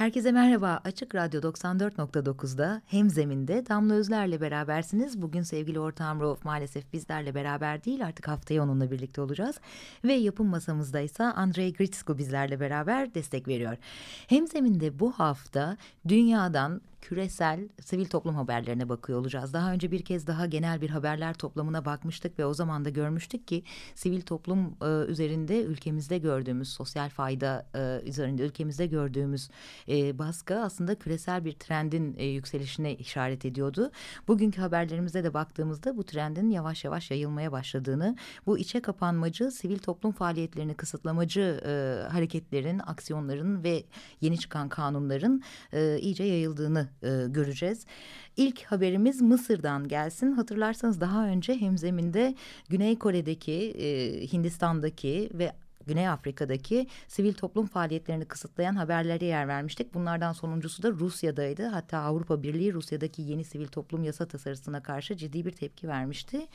Herkese merhaba. Açık Radyo 94.9'da hem zeminde Damla Özler'le berabersiniz. Bugün sevgili ortağım Rauf maalesef bizlerle beraber değil artık haftaya onunla birlikte olacağız. Ve yapım masamızda ise Andrei Gritsko bizlerle beraber destek veriyor. Hem zeminde bu hafta dünyadan küresel sivil toplum haberlerine bakıyor olacağız. Daha önce bir kez daha genel bir haberler toplamına bakmıştık ve o zaman da görmüştük ki sivil toplum e, üzerinde ülkemizde gördüğümüz sosyal fayda e, üzerinde ülkemizde gördüğümüz e, baskı aslında küresel bir trendin e, yükselişine işaret ediyordu. Bugünkü haberlerimize de baktığımızda bu trendin yavaş yavaş yayılmaya başladığını, bu içe kapanmacı sivil toplum faaliyetlerini kısıtlamacı e, hareketlerin, aksiyonların ve yeni çıkan kanunların e, iyice yayıldığını e, göreceğiz. İlk haberimiz Mısır'dan gelsin. Hatırlarsanız daha önce hemzeminde Güney Kore'deki, e, Hindistan'daki ve Güney Afrika'daki sivil toplum faaliyetlerini kısıtlayan haberlere yer vermiştik. Bunlardan sonuncusu da Rusya'daydı. Hatta Avrupa Birliği Rusya'daki yeni sivil toplum yasa tasarısına karşı ciddi bir tepki vermişti.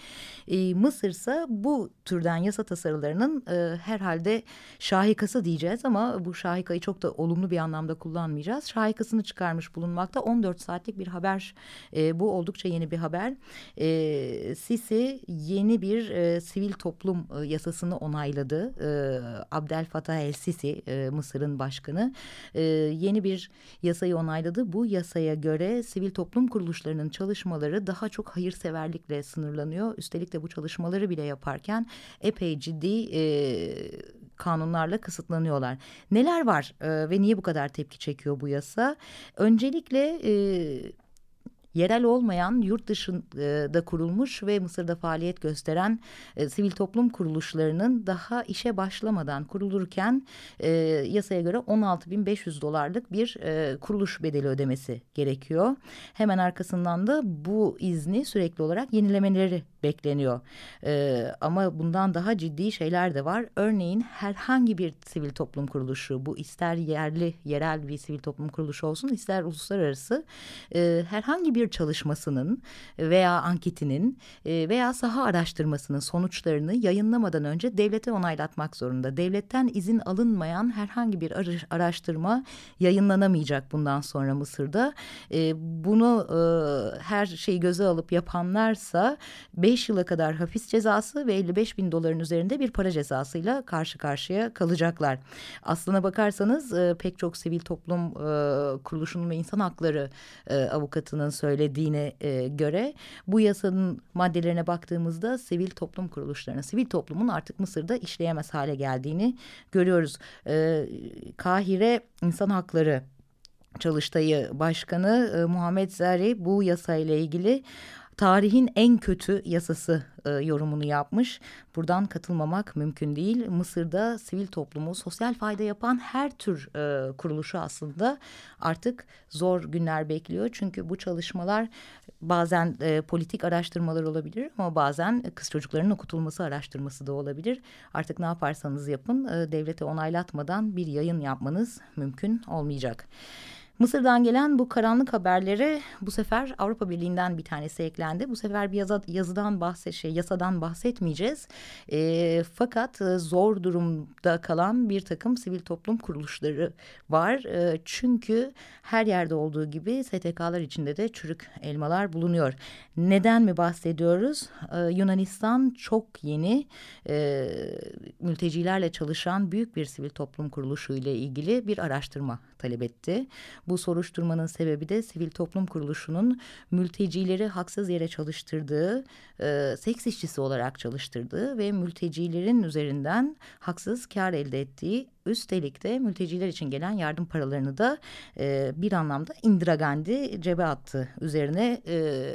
E, Mısır ise bu türden yasa tasarılarının e, herhalde şahikası diyeceğiz ama bu şahikayı çok da olumlu bir anlamda kullanmayacağız. Şahikasını çıkarmış bulunmakta 14 saatlik bir haber. E, bu oldukça yeni bir haber. E, Sisi yeni bir e, sivil toplum e, yasasını onayladı. E, Abdel Fattah El Sisi e, Mısır'ın başkanı e, yeni bir yasayı onayladı. Bu yasaya göre sivil toplum kuruluşlarının çalışmaları daha çok hayırseverlikle sınırlanıyor. Üstelik de bu çalışmaları bile yaparken epey ciddi e, kanunlarla kısıtlanıyorlar. Neler var e, ve niye bu kadar tepki çekiyor bu yasa? Öncelikle e, yerel olmayan yurt dışında kurulmuş ve Mısır'da faaliyet gösteren e, sivil toplum kuruluşlarının daha işe başlamadan kurulurken e, yasaya göre 16.500 dolarlık bir e, kuruluş bedeli ödemesi gerekiyor. Hemen arkasından da bu izni sürekli olarak yenilemeleri bekleniyor. E, ama bundan daha ciddi şeyler de var. Örneğin herhangi bir sivil toplum kuruluşu bu ister yerli yerel bir sivil toplum kuruluşu olsun ister uluslararası e, herhangi bir çalışmasının veya anketinin e, veya saha araştırmasının sonuçlarını yayınlamadan önce devlete onaylatmak zorunda. Devletten izin alınmayan herhangi bir araştırma yayınlanamayacak bundan sonra Mısır'da. E, bunu e, her şeyi göze alıp yapanlarsa 5 yıla kadar hapis cezası ve 55 bin doların üzerinde bir para cezasıyla karşı karşıya kalacaklar. Aslına bakarsanız pek çok sivil toplum kuruluşunun ve insan hakları avukatının söylediğine e, göre bu yasanın maddelerine baktığımızda sivil toplum kuruluşlarının, sivil toplumun artık Mısır'da işleyemez hale geldiğini görüyoruz. E, Kahire İnsan Hakları Çalıştayı Başkanı e, Muhammed Zari bu yasayla ilgili tarihin en kötü yasası e, yorumunu yapmış. Buradan katılmamak mümkün değil. Mısır'da sivil toplumu sosyal fayda yapan her tür e, kuruluşu aslında artık zor günler bekliyor. Çünkü bu çalışmalar bazen e, politik araştırmalar olabilir ama bazen kız çocuklarının okutulması araştırması da olabilir. Artık ne yaparsanız yapın e, devlete onaylatmadan bir yayın yapmanız mümkün olmayacak. Mısır'dan gelen bu karanlık haberleri bu sefer Avrupa Birliği'nden bir tanesi eklendi. Bu sefer bir yazı, yazıdan bahset, şey, yasadan bahsetmeyeceğiz. E, fakat zor durumda kalan bir takım sivil toplum kuruluşları var. E, çünkü her yerde olduğu gibi STK'lar içinde de çürük elmalar bulunuyor. Neden mi bahsediyoruz? E, Yunanistan çok yeni e, mültecilerle çalışan büyük bir sivil toplum kuruluşu ile ilgili bir araştırma talep etti. Bu soruşturmanın sebebi de sivil toplum kuruluşunun mültecileri haksız yere çalıştırdığı, e, seks işçisi olarak çalıştırdığı ve mültecilerin üzerinden haksız kar elde ettiği üstelik de mülteciler için gelen yardım paralarını da e, bir anlamda Indira Gandhi cebe attı. Üzerine e,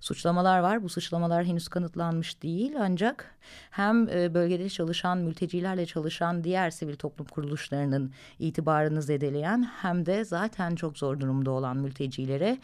suçlamalar var. Bu suçlamalar henüz kanıtlanmış değil ancak hem e, bölgede çalışan mültecilerle çalışan diğer sivil toplum kuruluşlarının itibarını zedeleyen hem de zaten çok zor durumda olan mültecilere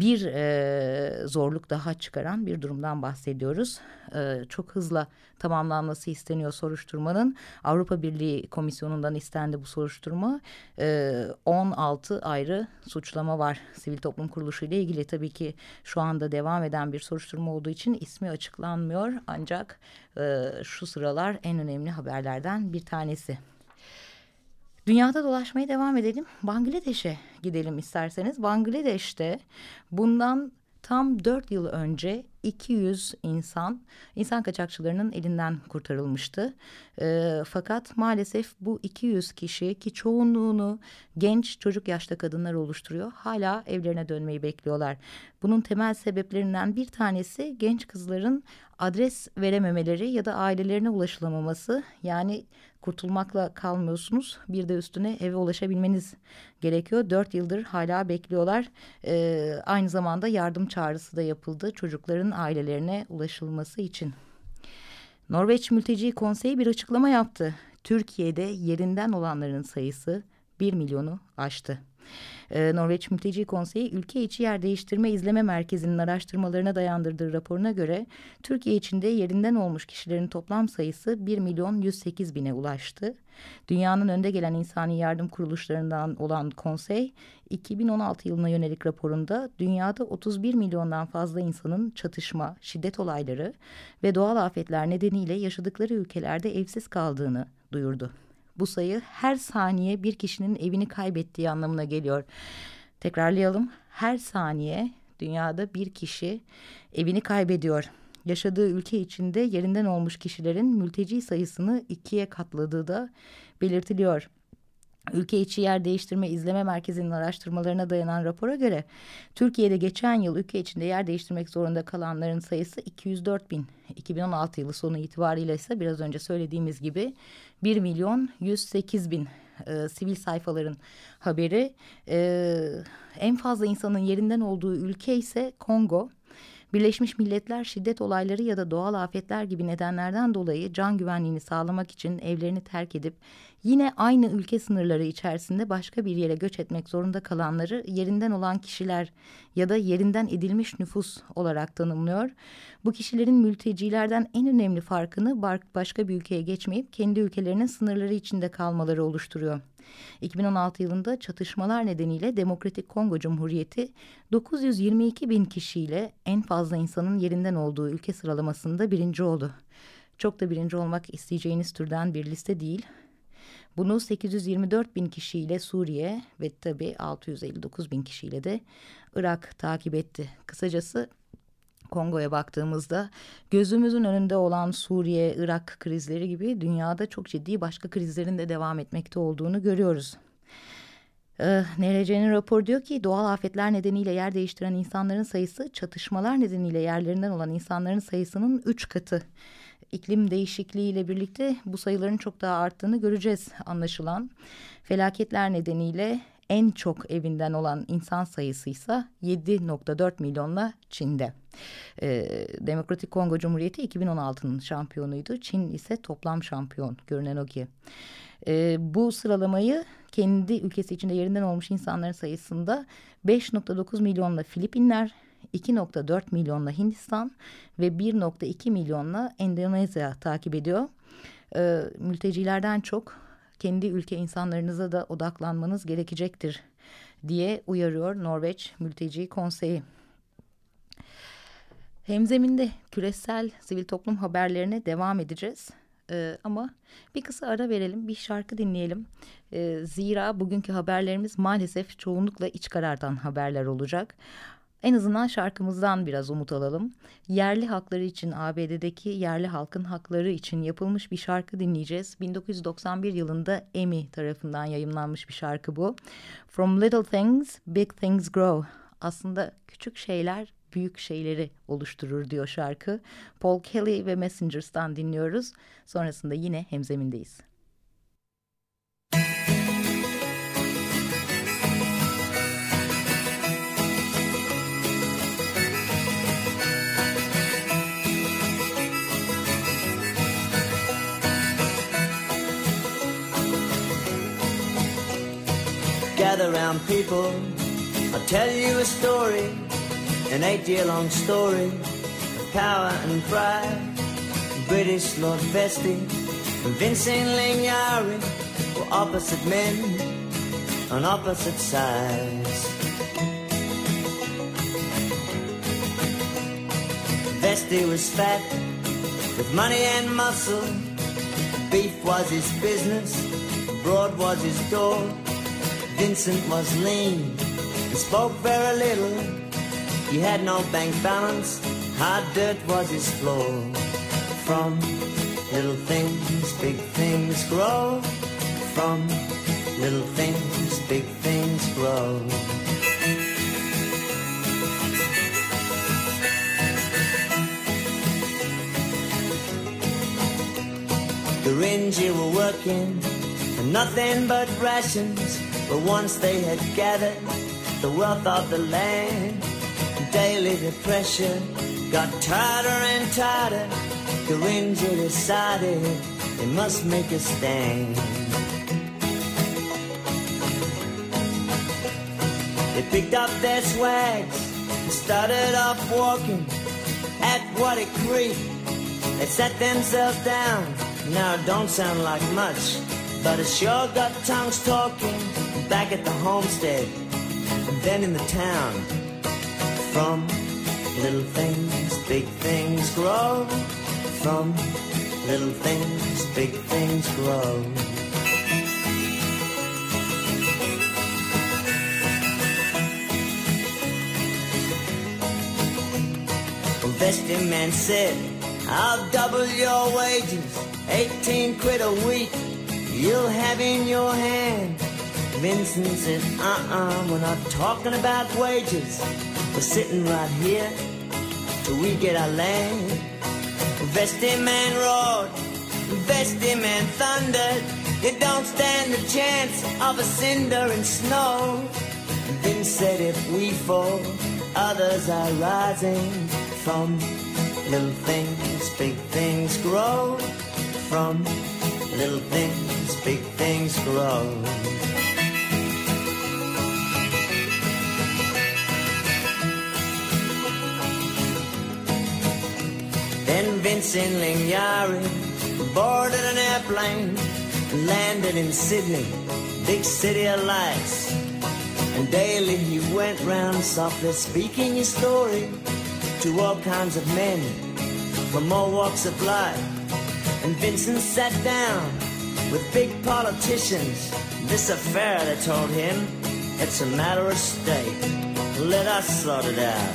bir e, zorluk daha çıkaran bir durumdan bahsediyoruz. E, çok hızla tamamlanması isteniyor soruşturmanın. Avrupa Birliği Komisyonu'ndan istendi bu soruşturma. E, 16 ayrı suçlama var sivil toplum kuruluşu ile ilgili. Tabii ki şu anda devam eden bir soruşturma olduğu için ismi açıklanmıyor. Ancak e, şu sıralar en önemli haberlerden bir tanesi. Dünyada dolaşmaya devam edelim. Bangladeş'e gidelim isterseniz. Bangladeş'te bundan tam dört yıl önce 200 insan insan kaçakçılarının elinden kurtarılmıştı. E, fakat maalesef bu 200 kişi ki çoğunluğunu genç çocuk yaşta kadınlar oluşturuyor. Hala evlerine dönmeyi bekliyorlar. Bunun temel sebeplerinden bir tanesi genç kızların adres verememeleri ya da ailelerine ulaşılamaması. Yani kurtulmakla kalmıyorsunuz. Bir de üstüne eve ulaşabilmeniz gerekiyor. Dört yıldır hala bekliyorlar. Ee, aynı zamanda yardım çağrısı da yapıldı çocukların ailelerine ulaşılması için. Norveç Mülteci Konseyi bir açıklama yaptı. Türkiye'de yerinden olanların sayısı bir milyonu aştı. Ee, Norveç Mülteci Konseyi ülke içi yer değiştirme izleme merkezinin araştırmalarına dayandırdığı raporuna göre Türkiye içinde yerinden olmuş kişilerin toplam sayısı 1 milyon 108 bine ulaştı. Dünyanın önde gelen insani yardım kuruluşlarından olan konsey 2016 yılına yönelik raporunda dünyada 31 milyondan fazla insanın çatışma, şiddet olayları ve doğal afetler nedeniyle yaşadıkları ülkelerde evsiz kaldığını duyurdu. Bu sayı her saniye bir kişinin evini kaybettiği anlamına geliyor. Tekrarlayalım. Her saniye dünyada bir kişi evini kaybediyor. Yaşadığı ülke içinde yerinden olmuş kişilerin mülteci sayısını ikiye katladığı da belirtiliyor. Ülke içi yer değiştirme izleme merkezinin araştırmalarına dayanan rapora göre Türkiye'de geçen yıl ülke içinde yer değiştirmek zorunda kalanların sayısı 204 bin. 2016 yılı sonu itibariyle ise biraz önce söylediğimiz gibi 1 milyon 108 bin e, sivil sayfaların haberi. E, en fazla insanın yerinden olduğu ülke ise Kongo. Birleşmiş Milletler şiddet olayları ya da doğal afetler gibi nedenlerden dolayı can güvenliğini sağlamak için evlerini terk edip yine aynı ülke sınırları içerisinde başka bir yere göç etmek zorunda kalanları yerinden olan kişiler ya da yerinden edilmiş nüfus olarak tanımlıyor. Bu kişilerin mültecilerden en önemli farkını başka bir ülkeye geçmeyip kendi ülkelerinin sınırları içinde kalmaları oluşturuyor. 2016 yılında çatışmalar nedeniyle Demokratik Kongo Cumhuriyeti 922 bin kişiyle en fazla insanın yerinden olduğu ülke sıralamasında birinci oldu. Çok da birinci olmak isteyeceğiniz türden bir liste değil. Bunu 824 bin kişiyle Suriye ve tabii 659 bin kişiyle de Irak takip etti. Kısacası Kongo'ya baktığımızda gözümüzün önünde olan Suriye, Irak krizleri gibi dünyada çok ciddi başka krizlerin de devam etmekte olduğunu görüyoruz. Ee, NRC'nin raporu diyor ki doğal afetler nedeniyle yer değiştiren insanların sayısı çatışmalar nedeniyle yerlerinden olan insanların sayısının üç katı. İklim değişikliğiyle birlikte bu sayıların çok daha arttığını göreceğiz anlaşılan. Felaketler nedeniyle en çok evinden olan insan sayısı ise 7.4 milyonla Çin'de. Ee, Demokratik Kongo Cumhuriyeti 2016'nın şampiyonuydu. Çin ise toplam şampiyon görünen o ki. Ee, bu sıralamayı kendi ülkesi içinde yerinden olmuş insanların sayısında 5.9 milyonla Filipinler, 2.4 milyonla Hindistan ve 1.2 milyonla Endonezya takip ediyor. Ee, mültecilerden çok kendi ülke insanlarınıza da odaklanmanız gerekecektir diye uyarıyor Norveç Mülteci Konseyi. Hemzeminde küresel sivil toplum haberlerine devam edeceğiz. Ee, ama bir kısa ara verelim, bir şarkı dinleyelim. Ee, zira bugünkü haberlerimiz maalesef çoğunlukla iç karardan haberler olacak. En azından şarkımızdan biraz umut alalım. Yerli hakları için ABD'deki yerli halkın hakları için yapılmış bir şarkı dinleyeceğiz. 1991 yılında Emmy tarafından yayımlanmış bir şarkı bu. From Little Things, Big Things Grow. Aslında küçük şeyler büyük şeyleri oluşturur diyor şarkı. Paul Kelly ve Messengers'tan dinliyoruz. Sonrasında yine hemzemindeyiz. Gather round people. I'll tell you a story, an eight-year-long story of power and pride. British Lord Vestey and Vincent Lignari were opposite men on opposite sides. Vestey was fat with money and muscle. Beef was his business, broad was his door. Vincent was lean and spoke very little. He had no bank balance, hard dirt was his floor. From little things, big things grow. From little things, big things grow. The Ringy were working for nothing but rations. But once they had gathered the wealth of the land, daily the pressure got tighter and tighter. The Ringy decided they must make a stand. They picked up their swags and started off walking at Waddy Creek. They sat themselves down. Now it don't sound like much, but it sure got tongues talking back at the homestead and then in the town. From little things, big things grow. From little things, big things grow. Investing man said, I'll double your wages, 18 quid a week, you'll have in your hand. Vincent said, uh-uh, we're not talking about wages, we're sitting right here till we get our land. Vesty man roared, Vesty man thundered, you don't stand a chance of a cinder and snow. Vince said if we fall, others are rising from little things, big things grow. From little things, big things grow. Then Vincent Lignari boarded an airplane and landed in Sydney, big city of lights. And daily he went round softly speaking his story to all kinds of men from all walks of life. And Vincent sat down with big politicians. This affair, they told him, it's a matter of state. Let us sort it out.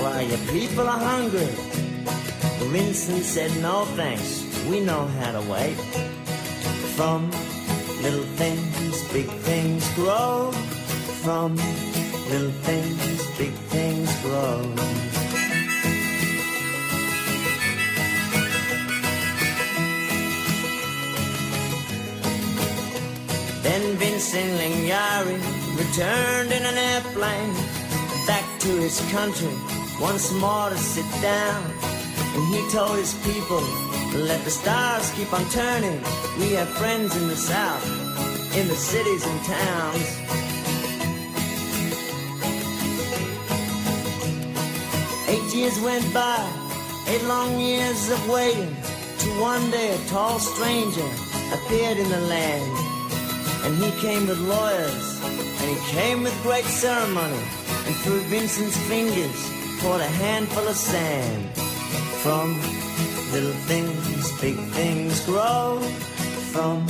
Why, your people are hungry. Vincent said, no thanks, we know how to wait. From little things, big things grow. From little things, big things grow. Then Vincent Lignari returned in an airplane back to his country once more to sit down. And he told his people, let the stars keep on turning. We have friends in the south, in the cities and towns. Eight years went by, eight long years of waiting, till one day a tall stranger appeared in the land. And he came with lawyers, and he came with great ceremony, and through Vincent's fingers poured a handful of sand. From little things, big things grow. From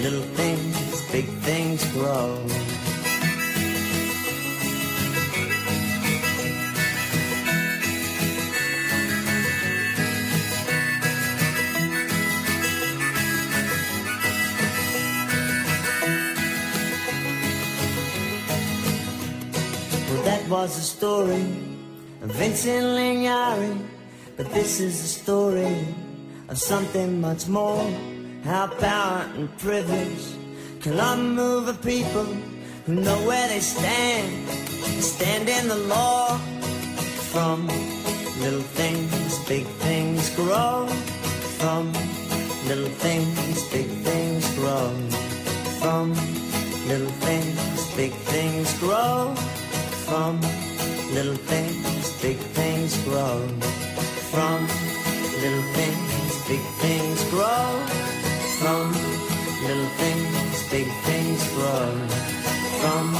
little things, big things grow. Well, that was the story of Vincent Lignari. But this is the story of something much more. How power and privilege can unmove a people who know where they stand. Stand in the law. From little things, big things grow. From little things, big things grow. From little things, big things grow. From little things, big things grow. From little things, big things grow. From little things, big things grow. From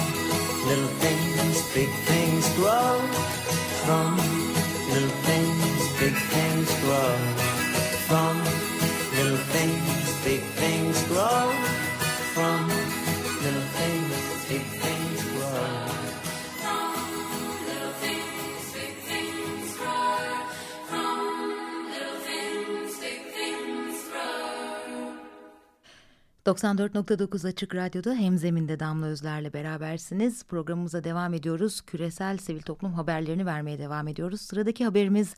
little things, big things grow. From little things, big things grow. From little things, big things grow. 94.9 Açık Radyo'da Hemzeminde Damla Özler'le berabersiniz. Programımıza devam ediyoruz. Küresel sivil toplum haberlerini vermeye devam ediyoruz. Sıradaki haberimiz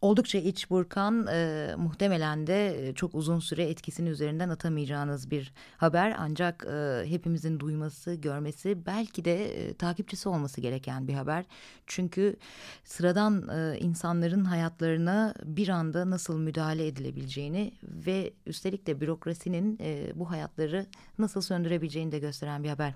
oldukça iç burkan, e, muhtemelen de çok uzun süre etkisini üzerinden atamayacağınız bir haber. Ancak e, hepimizin duyması, görmesi, belki de e, takipçisi olması gereken bir haber. Çünkü sıradan e, insanların hayatlarına bir anda nasıl müdahale edilebileceğini ve üstelik de bürokrasinin e, bu hayat hayatları nasıl söndürebileceğini de gösteren bir haber.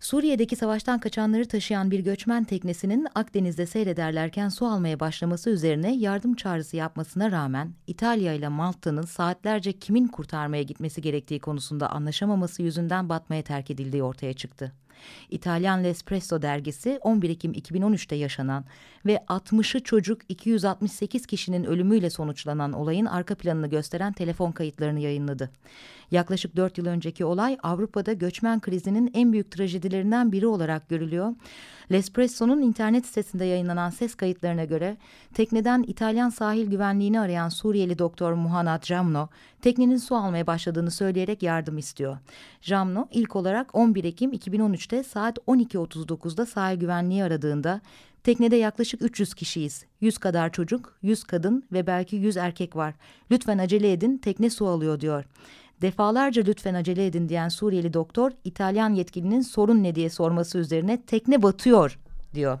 Suriye'deki savaştan kaçanları taşıyan bir göçmen teknesinin Akdeniz'de seyrederlerken su almaya başlaması üzerine yardım çağrısı yapmasına rağmen İtalya ile Malta'nın saatlerce kimin kurtarmaya gitmesi gerektiği konusunda anlaşamaması yüzünden batmaya terk edildiği ortaya çıktı. İtalyan L'Espresso dergisi 11 Ekim 2013'te yaşanan ve 60'ı çocuk 268 kişinin ölümüyle sonuçlanan olayın arka planını gösteren telefon kayıtlarını yayınladı. Yaklaşık 4 yıl önceki olay Avrupa'da göçmen krizinin en büyük trajedilerinden biri olarak görülüyor. L'Espresso'nun internet sitesinde yayınlanan ses kayıtlarına göre tekneden İtalyan sahil güvenliğini arayan Suriyeli doktor Muhannad Jamno teknenin su almaya başladığını söyleyerek yardım istiyor. Jamno ilk olarak 11 Ekim 2013'te saat 12.39'da sahil güvenliği aradığında Teknede yaklaşık 300 kişiyiz. 100 kadar çocuk, 100 kadın ve belki 100 erkek var. Lütfen acele edin, tekne su alıyor diyor. Defalarca lütfen acele edin diyen Suriyeli doktor İtalyan yetkilinin sorun ne diye sorması üzerine tekne batıyor diyor.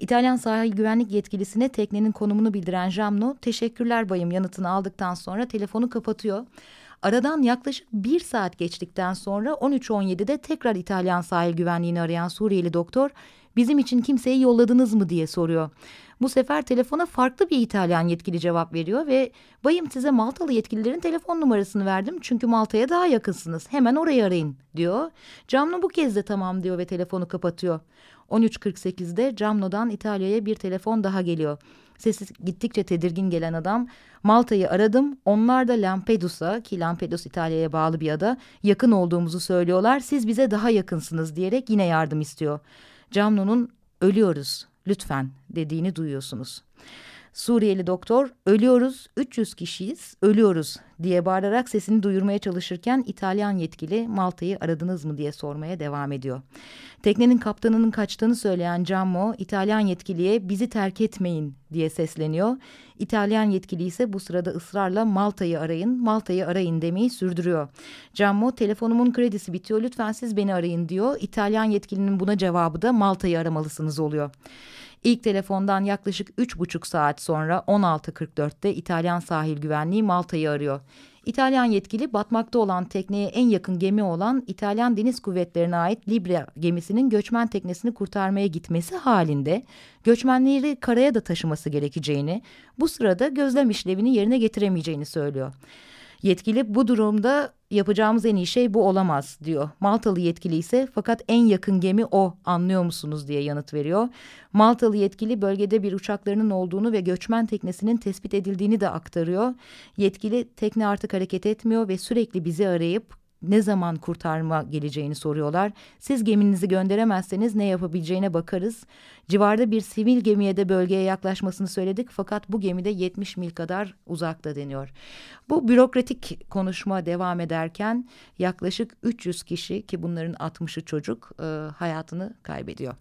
İtalyan sahil güvenlik yetkilisine teknenin konumunu bildiren Jamno teşekkürler bayım yanıtını aldıktan sonra telefonu kapatıyor. Aradan yaklaşık bir saat geçtikten sonra 13.17'de tekrar İtalyan sahil güvenliğini arayan Suriyeli doktor bizim için kimseyi yolladınız mı diye soruyor. Bu sefer telefona farklı bir İtalyan yetkili cevap veriyor ve bayım size Maltalı yetkililerin telefon numarasını verdim çünkü Malta'ya daha yakınsınız hemen orayı arayın diyor. Camno bu kez de tamam diyor ve telefonu kapatıyor. 13.48'de Camno'dan İtalya'ya bir telefon daha geliyor. Sesi gittikçe tedirgin gelen adam Malta'yı aradım. Onlar da Lampedusa ki Lampedusa İtalya'ya bağlı bir ada yakın olduğumuzu söylüyorlar. Siz bize daha yakınsınız diyerek yine yardım istiyor. Camno'nun ölüyoruz lütfen dediğini duyuyorsunuz. Suriyeli doktor ölüyoruz 300 kişiyiz ölüyoruz diye bağırarak sesini duyurmaya çalışırken İtalyan yetkili Malta'yı aradınız mı diye sormaya devam ediyor. Teknenin kaptanının kaçtığını söyleyen Cammo İtalyan yetkiliye bizi terk etmeyin diye sesleniyor. İtalyan yetkili ise bu sırada ısrarla Malta'yı arayın, Malta'yı arayın demeyi sürdürüyor. Cammo telefonumun kredisi bitiyor lütfen siz beni arayın diyor. İtalyan yetkilinin buna cevabı da Malta'yı aramalısınız oluyor. İlk telefondan yaklaşık üç buçuk saat sonra 16.44'te İtalyan sahil güvenliği Malta'yı arıyor. İtalyan yetkili batmakta olan tekneye en yakın gemi olan İtalyan Deniz Kuvvetleri'ne ait Libra gemisinin göçmen teknesini kurtarmaya gitmesi halinde göçmenleri karaya da taşıması gerekeceğini, bu sırada gözlem işlevini yerine getiremeyeceğini söylüyor. Yetkili bu durumda yapacağımız en iyi şey bu olamaz diyor. Maltalı yetkili ise fakat en yakın gemi o anlıyor musunuz diye yanıt veriyor. Maltalı yetkili bölgede bir uçaklarının olduğunu ve göçmen teknesinin tespit edildiğini de aktarıyor. Yetkili tekne artık hareket etmiyor ve sürekli bizi arayıp ne zaman kurtarma geleceğini soruyorlar. Siz geminizi gönderemezseniz ne yapabileceğine bakarız. Civarda bir sivil gemiye de bölgeye yaklaşmasını söyledik fakat bu gemide 70 mil kadar uzakta deniyor. Bu bürokratik konuşma devam ederken yaklaşık 300 kişi ki bunların 60'ı çocuk e, hayatını kaybediyor.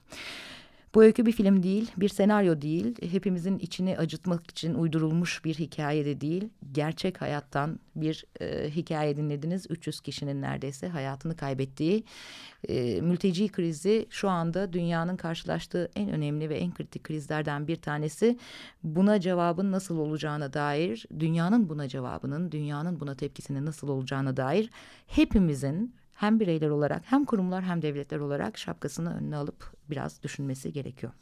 Bu öykü bir film değil, bir senaryo değil, hepimizin içini acıtmak için uydurulmuş bir hikaye de değil. Gerçek hayattan bir e, hikaye dinlediniz. 300 kişinin neredeyse hayatını kaybettiği e, mülteci krizi şu anda dünyanın karşılaştığı en önemli ve en kritik krizlerden bir tanesi. Buna cevabın nasıl olacağına dair, dünyanın buna cevabının, dünyanın buna tepkisinin nasıl olacağına dair hepimizin hem bireyler olarak hem kurumlar hem devletler olarak şapkasını önüne alıp biraz düşünmesi gerekiyor.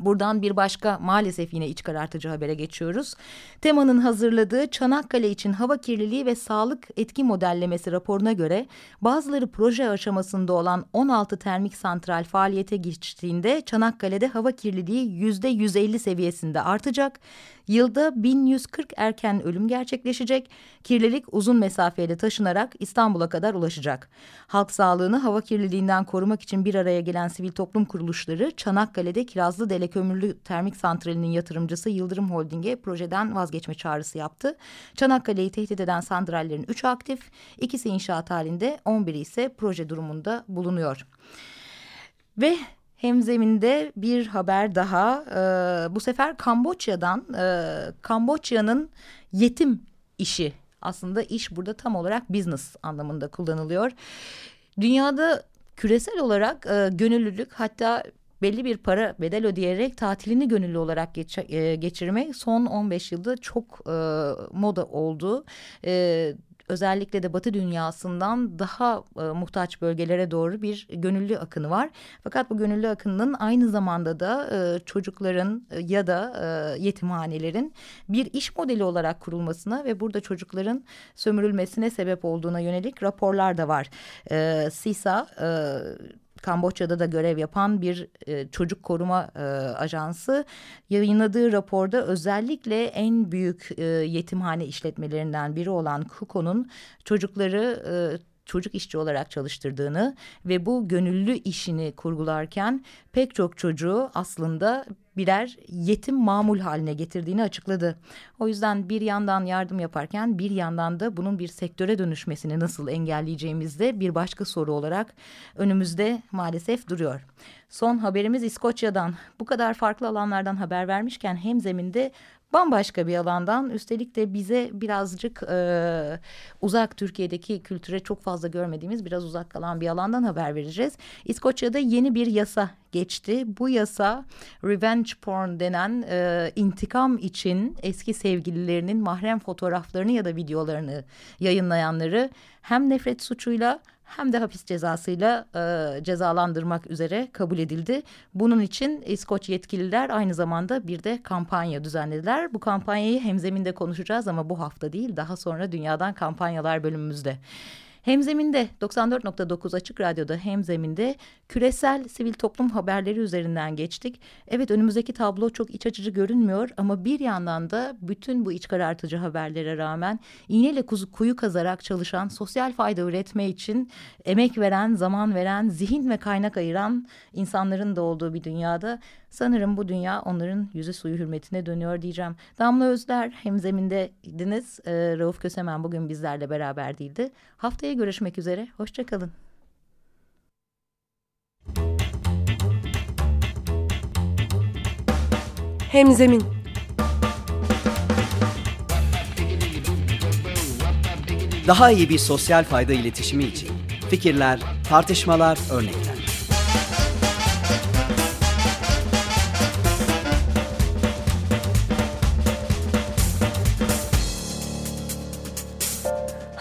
Buradan bir başka maalesef yine iç karartıcı habere geçiyoruz. Tema'nın hazırladığı Çanakkale için hava kirliliği ve sağlık etki modellemesi raporuna göre bazıları proje aşamasında olan 16 termik santral faaliyete geçtiğinde Çanakkale'de hava kirliliği yüzde 150 seviyesinde artacak. Yılda 1140 erken ölüm gerçekleşecek. Kirlilik uzun mesafeyle taşınarak İstanbul'a kadar ulaşacak. Halk sağlığını hava kirliliğinden korumak için bir araya gelen sivil toplum kuruluşları Çanakkale'de Kirazlı Dele Kömürlü Termik Santrali'nin yatırımcısı Yıldırım Holding'e projeden vazgeçme çağrısı yaptı. Çanakkale'yi tehdit eden santrallerin 3'ü aktif, ikisi inşaat halinde, 11'i ise proje durumunda bulunuyor. Ve hemzeminde bir haber daha. Ee, bu sefer Kamboçya'dan, e, Kamboçya'nın yetim işi. Aslında iş burada tam olarak business anlamında kullanılıyor. Dünyada küresel olarak e, gönüllülük hatta belli bir para bedel ödeyerek tatilini gönüllü olarak geç, e, geçirmek son 15 yılda çok e, moda oldu. E, özellikle de Batı dünyasından daha e, muhtaç bölgelere doğru bir gönüllü akını var. Fakat bu gönüllü akının aynı zamanda da e, çocukların e, ya da e, yetimhanelerin bir iş modeli olarak kurulmasına ve burada çocukların sömürülmesine sebep olduğuna yönelik raporlar da var. E, SISA e, Kamboçya'da da görev yapan bir e, çocuk koruma e, ajansı yayınladığı raporda özellikle en büyük e, yetimhane işletmelerinden biri olan KUKO'nun çocukları e, çocuk işçi olarak çalıştırdığını ve bu gönüllü işini kurgularken pek çok çocuğu aslında birer yetim mamul haline getirdiğini açıkladı. O yüzden bir yandan yardım yaparken bir yandan da bunun bir sektöre dönüşmesini nasıl engelleyeceğimiz de bir başka soru olarak önümüzde maalesef duruyor. Son haberimiz İskoçya'dan. Bu kadar farklı alanlardan haber vermişken hem zeminde bambaşka bir alandan üstelik de bize birazcık e, uzak Türkiye'deki kültüre çok fazla görmediğimiz biraz uzak kalan bir alandan haber vereceğiz. İskoçya'da yeni bir yasa geçti. Bu yasa revenge porn denen e, intikam için eski sevgililerinin mahrem fotoğraflarını ya da videolarını yayınlayanları hem nefret suçuyla hem de hapis cezasıyla e, cezalandırmak üzere kabul edildi. Bunun için İskoç yetkililer aynı zamanda bir de kampanya düzenlediler. Bu kampanyayı hemzeminde konuşacağız ama bu hafta değil daha sonra dünyadan kampanyalar bölümümüzde. Hemzeminde 94.9 Açık Radyo'da Hemzeminde küresel sivil toplum haberleri üzerinden geçtik. Evet önümüzdeki tablo çok iç açıcı görünmüyor ama bir yandan da bütün bu iç karartıcı haberlere rağmen iğneyle kuzu, kuyu kazarak çalışan, sosyal fayda üretme için emek veren, zaman veren, zihin ve kaynak ayıran insanların da olduğu bir dünyada sanırım bu dünya onların yüzü suyu hürmetine dönüyor diyeceğim. Damla Özler hemzemindeydiniz. Ee, Rauf Kösemen bugün bizlerle beraber değildi. Haftaya görüşmek üzere. Hoşçakalın. Hemzemin Daha iyi bir sosyal fayda iletişimi için fikirler, tartışmalar, örnekler.